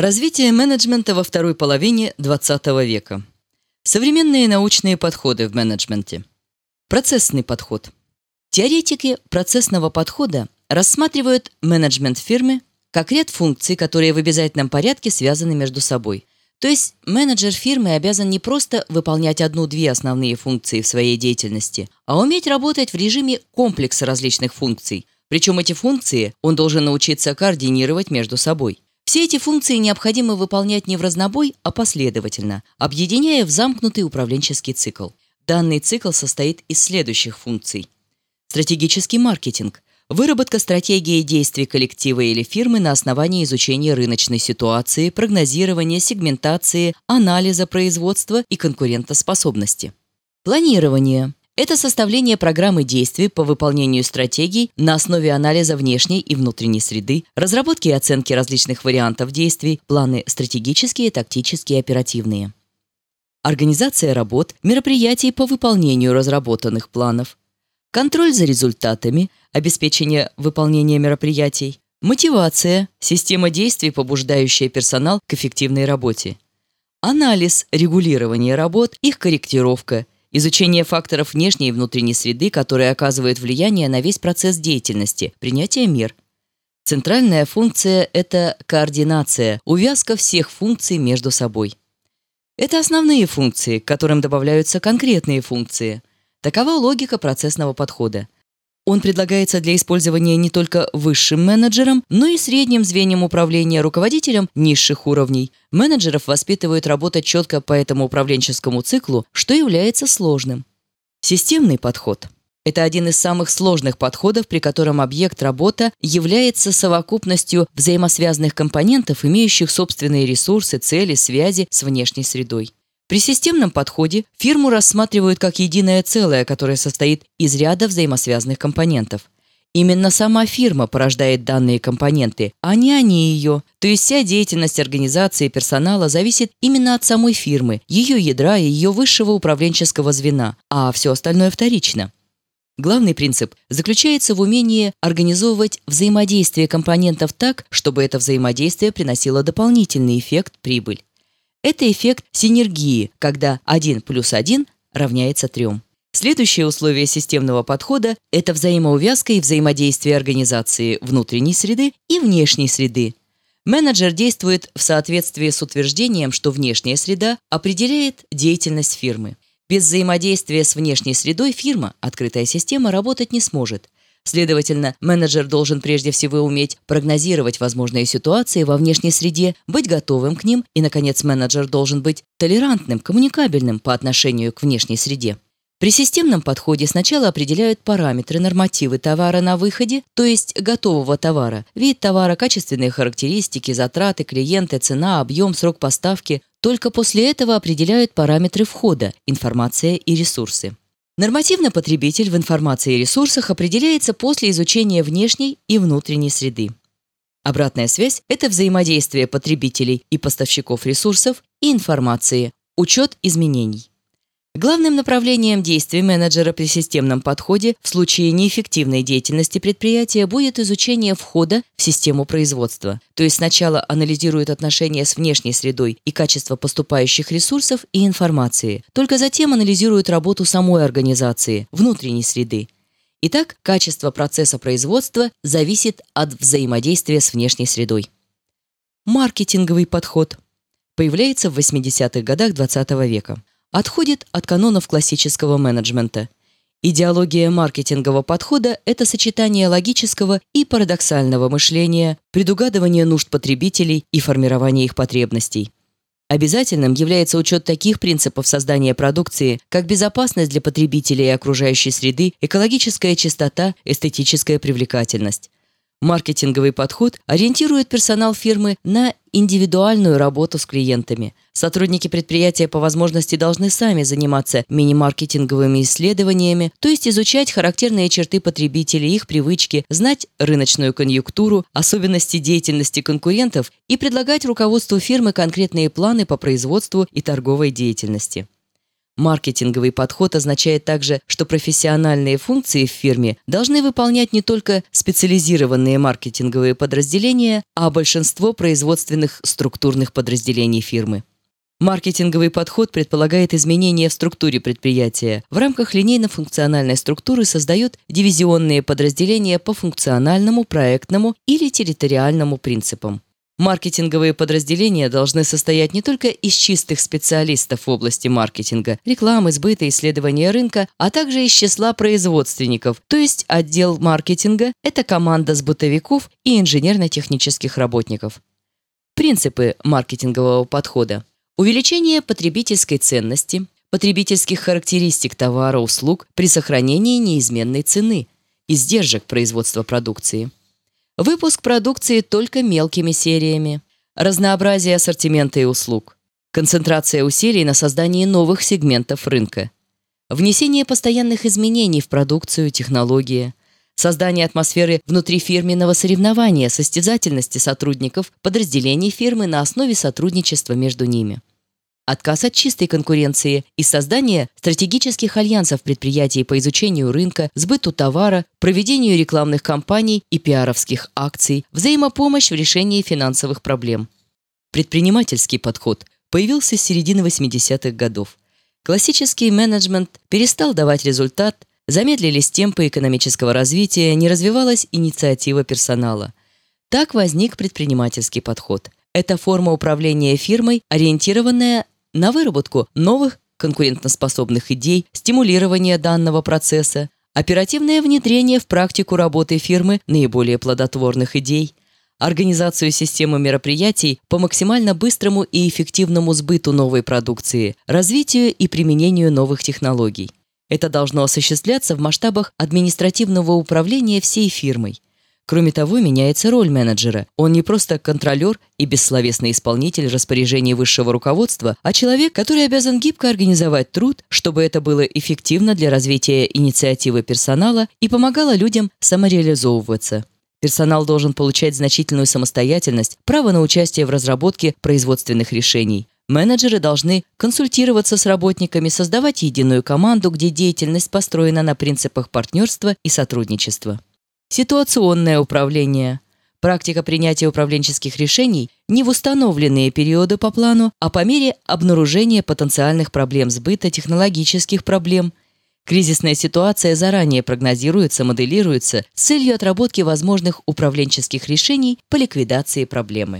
Развитие менеджмента во второй половине XX века. Современные научные подходы в менеджменте. Процессный подход. Теоретики процессного подхода рассматривают менеджмент фирмы как ряд функций, которые в обязательном порядке связаны между собой. То есть менеджер фирмы обязан не просто выполнять одну-две основные функции в своей деятельности, а уметь работать в режиме комплекса различных функций. Причем эти функции он должен научиться координировать между собой. Все эти функции необходимо выполнять не в разнобой, а последовательно, объединяя в замкнутый управленческий цикл. Данный цикл состоит из следующих функций. Стратегический маркетинг – выработка стратегии действий коллектива или фирмы на основании изучения рыночной ситуации, прогнозирования, сегментации, анализа производства и конкурентоспособности. Планирование это составление программы действий по выполнению стратегий на основе анализа внешней и внутренней среды, разработки и оценки различных вариантов действий, планы стратегические, тактические, оперативные. Организация работ, мероприятий по выполнению разработанных планов. Контроль за результатами, обеспечение выполнения мероприятий. Мотивация – система действий, побуждающая персонал к эффективной работе. Анализ, регулирование работ, их корректировка – Изучение факторов внешней и внутренней среды, которые оказывают влияние на весь процесс деятельности, принятие мер. Центральная функция – это координация, увязка всех функций между собой. Это основные функции, к которым добавляются конкретные функции. Такова логика процессного подхода – он предлагается для использования не только высшим менеджерам, но и средним звеньям управления руководителям низших уровней. Менеджеров воспитывают работать четко по этому управленческому циклу, что является сложным. Системный подход – это один из самых сложных подходов, при котором объект работа является совокупностью взаимосвязанных компонентов, имеющих собственные ресурсы, цели, связи с внешней средой. При системном подходе фирму рассматривают как единое целое, которое состоит из ряда взаимосвязанных компонентов. Именно сама фирма порождает данные компоненты, а не они ее. То есть вся деятельность организации и персонала зависит именно от самой фирмы, ее ядра и ее высшего управленческого звена, а все остальное вторично. Главный принцип заключается в умении организовывать взаимодействие компонентов так, чтобы это взаимодействие приносило дополнительный эффект – прибыль. Это эффект синергии, когда 1 плюс 1 равняется 3. Следующее условие системного подхода – это взаимоувязка и взаимодействие организации внутренней среды и внешней среды. Менеджер действует в соответствии с утверждением, что внешняя среда определяет деятельность фирмы. Без взаимодействия с внешней средой фирма, открытая система, работать не сможет – Следовательно, менеджер должен прежде всего уметь прогнозировать возможные ситуации во внешней среде, быть готовым к ним, и, наконец, менеджер должен быть толерантным, коммуникабельным по отношению к внешней среде. При системном подходе сначала определяют параметры, нормативы товара на выходе, то есть готового товара, вид товара, качественные характеристики, затраты, клиенты, цена, объем, срок поставки. Только после этого определяют параметры входа, информация и ресурсы. Нормативно потребитель в информации и ресурсах определяется после изучения внешней и внутренней среды. Обратная связь – это взаимодействие потребителей и поставщиков ресурсов и информации, учет изменений. Главным направлением действий менеджера при системном подходе в случае неэффективной деятельности предприятия будет изучение входа в систему производства. То есть сначала анализирует отношения с внешней средой и качество поступающих ресурсов и информации. Только затем анализирует работу самой организации, внутренней среды. Итак, качество процесса производства зависит от взаимодействия с внешней средой. Маркетинговый подход появляется в 80-х годах XX -го века отходит от канонов классического менеджмента. Идеология маркетингового подхода – это сочетание логического и парадоксального мышления, предугадывание нужд потребителей и формирование их потребностей. Обязательным является учет таких принципов создания продукции, как безопасность для потребителей и окружающей среды, экологическая чистота, эстетическая привлекательность. Маркетинговый подход ориентирует персонал фирмы на индивидуальную работу с клиентами. Сотрудники предприятия по возможности должны сами заниматься мини-маркетинговыми исследованиями, то есть изучать характерные черты потребителей, их привычки, знать рыночную конъюнктуру, особенности деятельности конкурентов и предлагать руководству фирмы конкретные планы по производству и торговой деятельности. Маркетинговый подход означает также, что профессиональные функции в фирме должны выполнять не только специализированные маркетинговые подразделения, а большинство производственных структурных подразделений фирмы. Маркетинговый подход предполагает изменения в структуре предприятия. В рамках линейно-функциональной структуры создает дивизионные подразделения по функциональному, проектному или территориальному принципам. Маркетинговые подразделения должны состоять не только из чистых специалистов в области маркетинга, рекламы, сбыта, исследования рынка, а также из числа производственников, то есть отдел маркетинга – это команда сбытовиков и инженерно-технических работников. Принципы маркетингового подхода – Увеличение потребительской ценности, потребительских характеристик товара, услуг при сохранении неизменной цены, издержек производства продукции. Выпуск продукции только мелкими сериями. Разнообразие ассортимента и услуг. Концентрация усилий на создании новых сегментов рынка. Внесение постоянных изменений в продукцию, технологии. Создание атмосферы внутрифирменного соревнования, состязательности сотрудников, подразделений фирмы на основе сотрудничества между ними отказ от чистой конкуренции и создание стратегических альянсов предприятий по изучению рынка, сбыту товара, проведению рекламных кампаний и пиаровских акций, взаимопомощь в решении финансовых проблем. Предпринимательский подход появился с середины 80-х годов. Классический менеджмент перестал давать результат, замедлились темпы экономического развития, не развивалась инициатива персонала. Так возник предпринимательский подход – это форма управления фирмой, ориентированная на выработку новых конкурентоспособных идей, стимулирование данного процесса, оперативное внедрение в практику работы фирмы наиболее плодотворных идей, организацию системы мероприятий по максимально быстрому и эффективному сбыту новой продукции, развитию и применению новых технологий. Это должно осуществляться в масштабах административного управления всей фирмой – Кроме того, меняется роль менеджера. Он не просто контролер и бессловесный исполнитель распоряжений высшего руководства, а человек, который обязан гибко организовать труд, чтобы это было эффективно для развития инициативы персонала и помогало людям самореализовываться. Персонал должен получать значительную самостоятельность, право на участие в разработке производственных решений. Менеджеры должны консультироваться с работниками, создавать единую команду, где деятельность построена на принципах партнерства и сотрудничества. Ситуационное управление. Практика принятия управленческих решений не в установленные периоды по плану, а по мере обнаружения потенциальных проблем сбыта, технологических проблем. Кризисная ситуация заранее прогнозируется, моделируется с целью отработки возможных управленческих решений по ликвидации проблемы.